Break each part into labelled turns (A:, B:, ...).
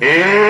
A: Eh.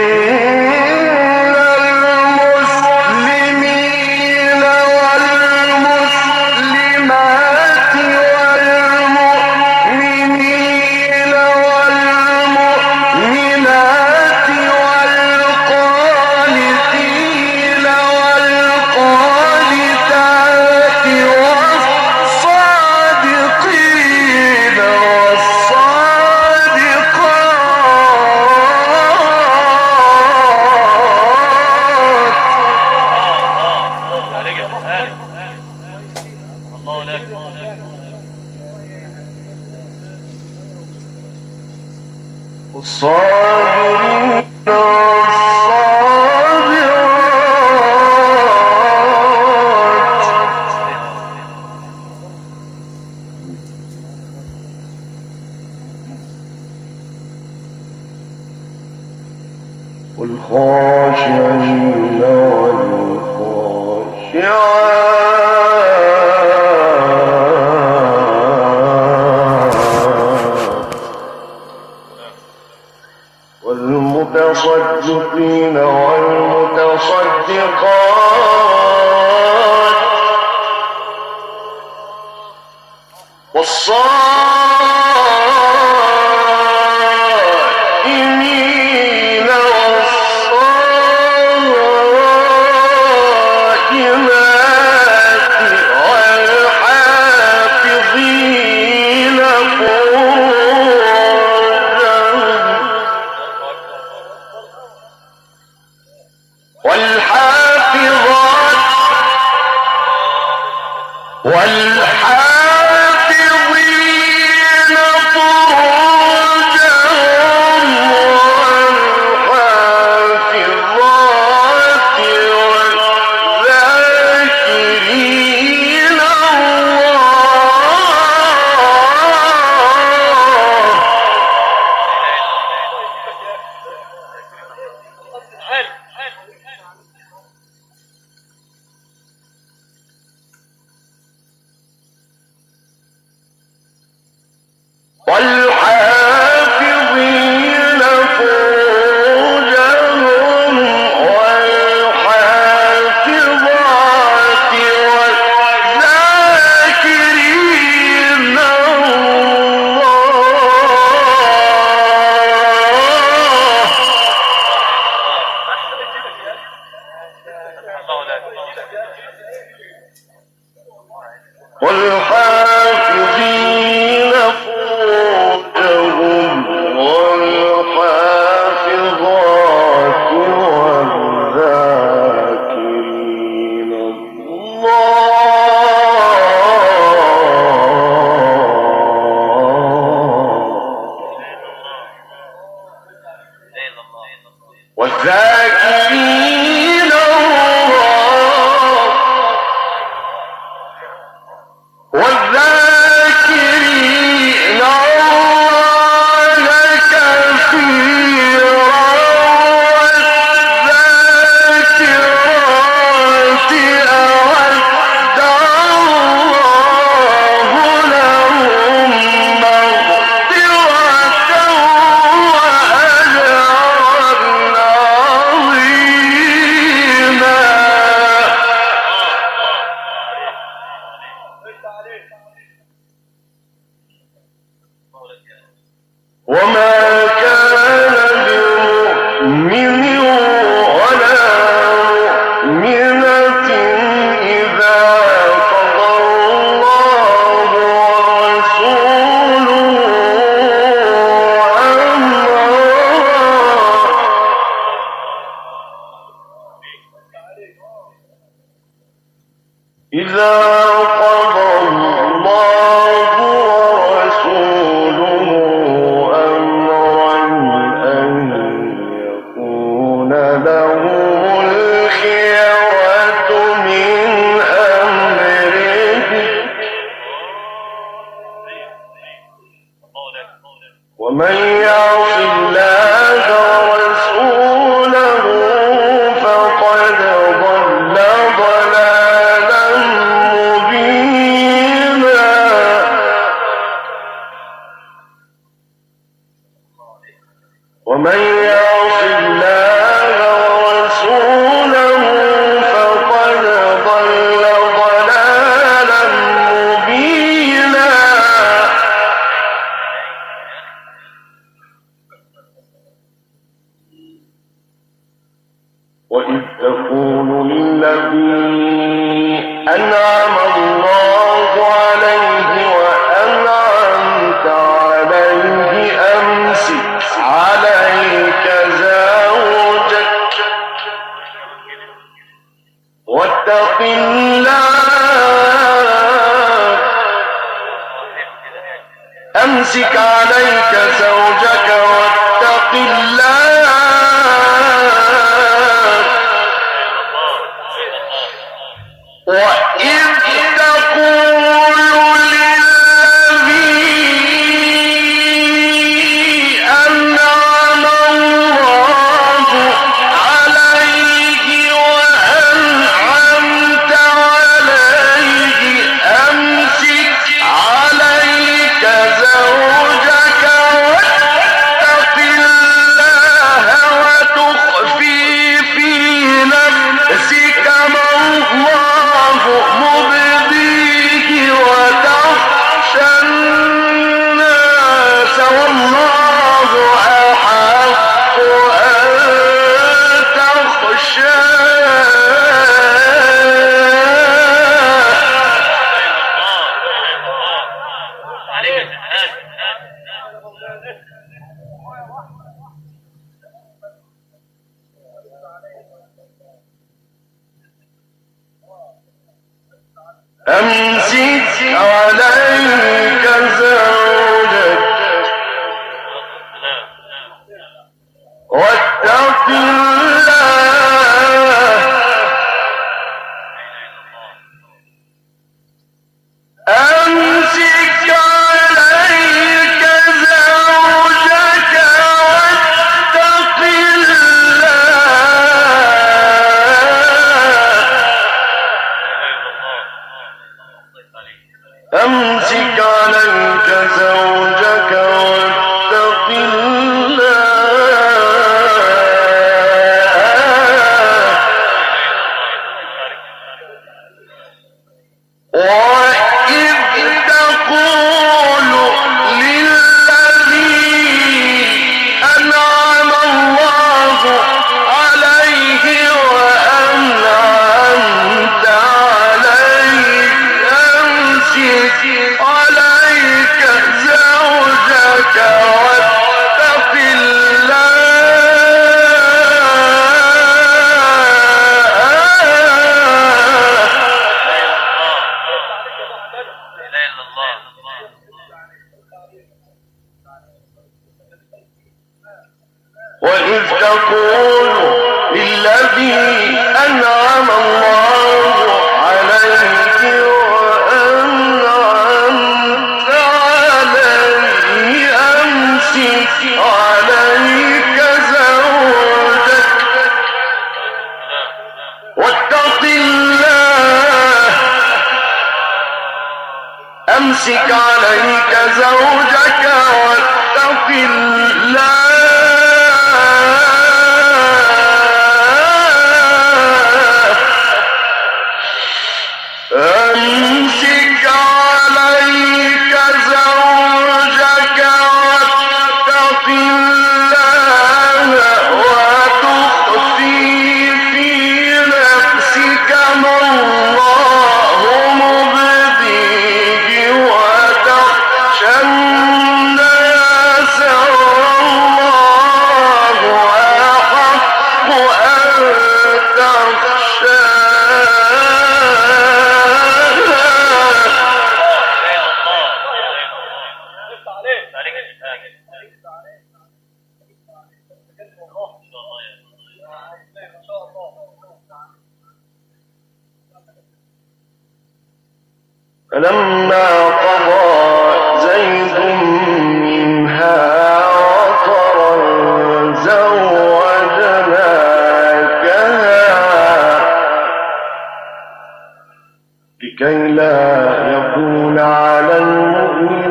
A: وإذ تقول للذي أنعم الذي أنعم الله. كي
B: لا
A: يكون على المؤمن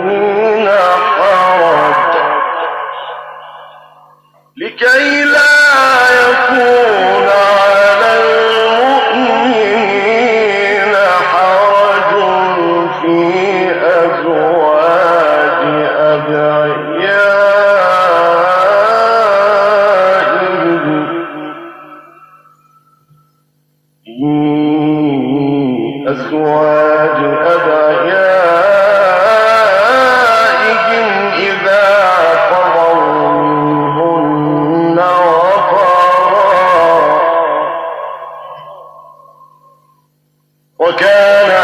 A: وكان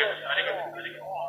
A: Arigato, arigato, arigato.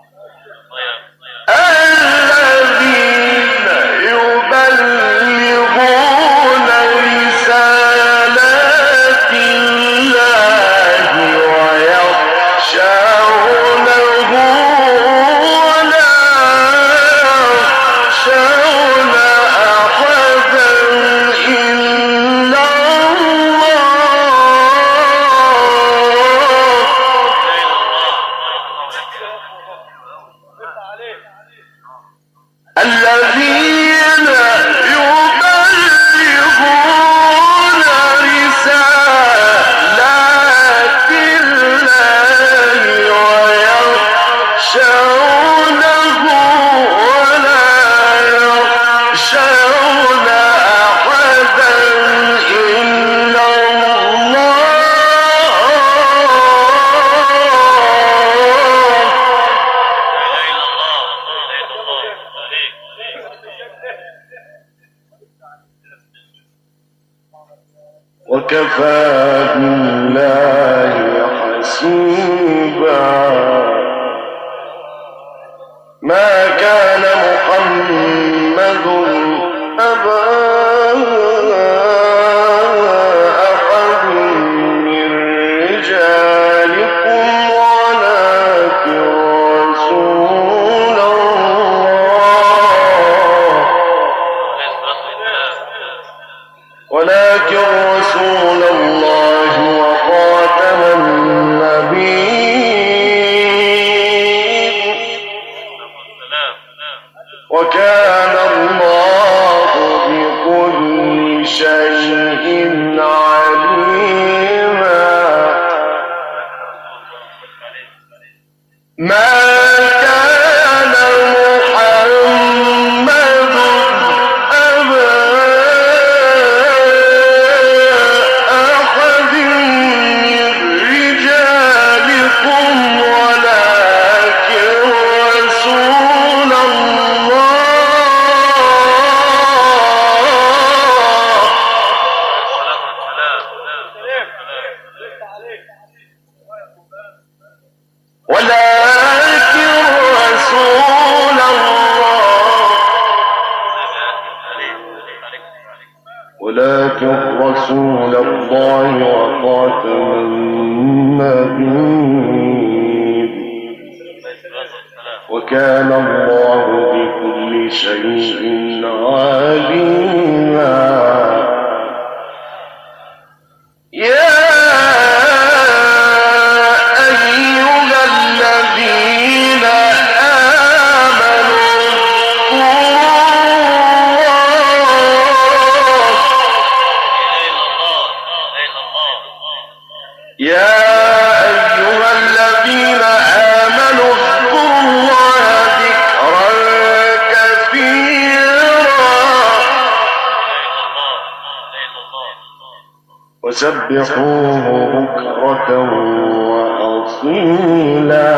A: وسبحوه بكرة وأصيلا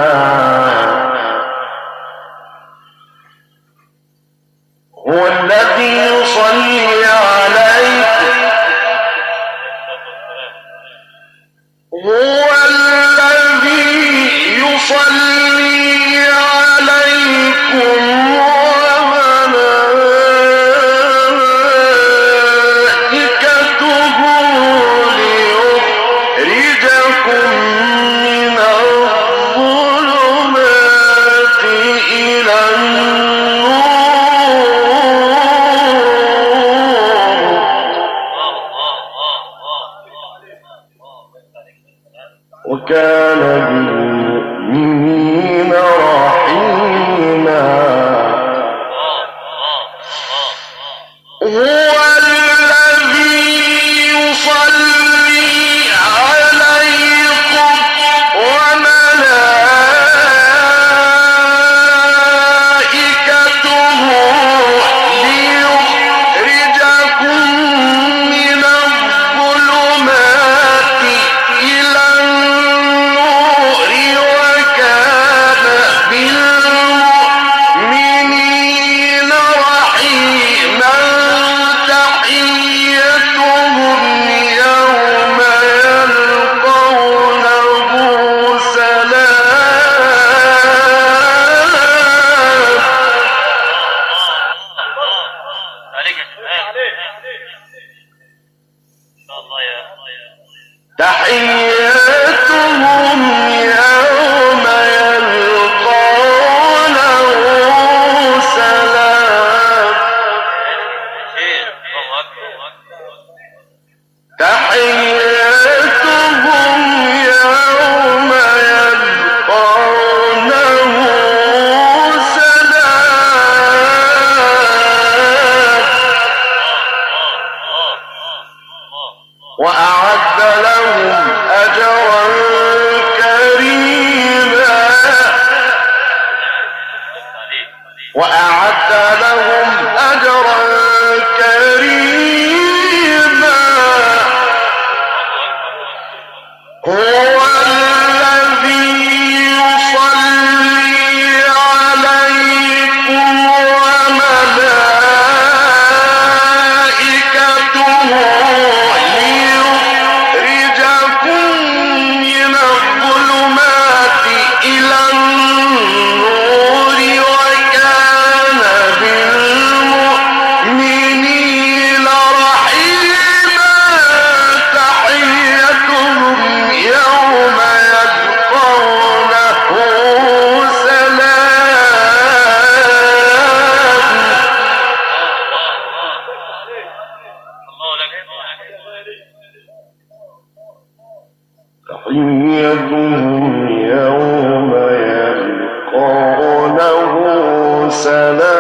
A: يلقونه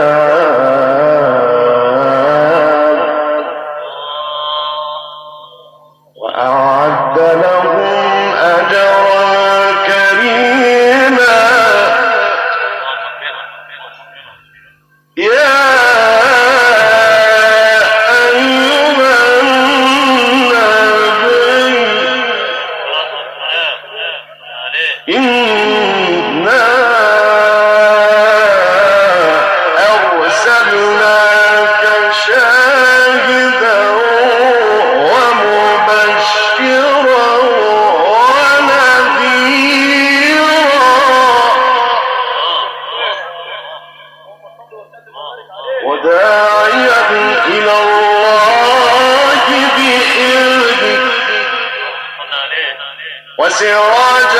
A: وداعيا إلى الله بإذنه وسراجا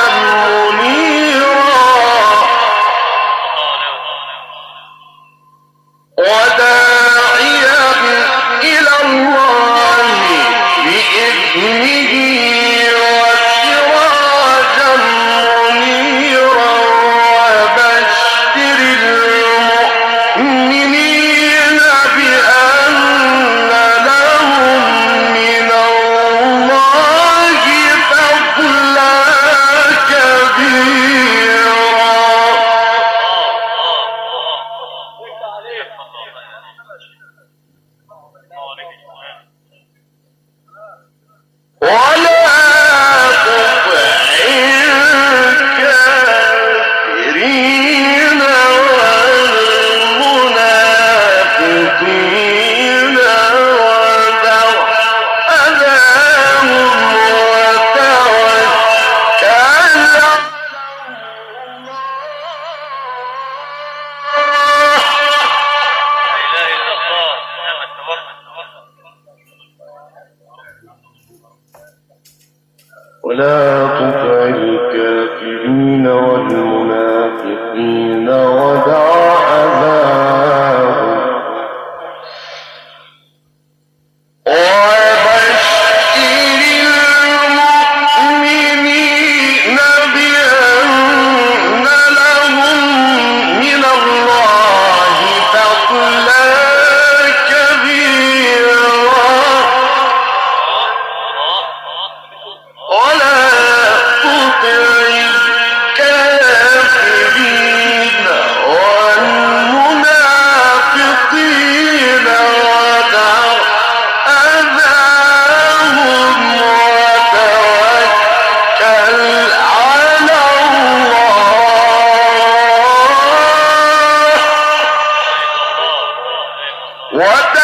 A: الله وتوكل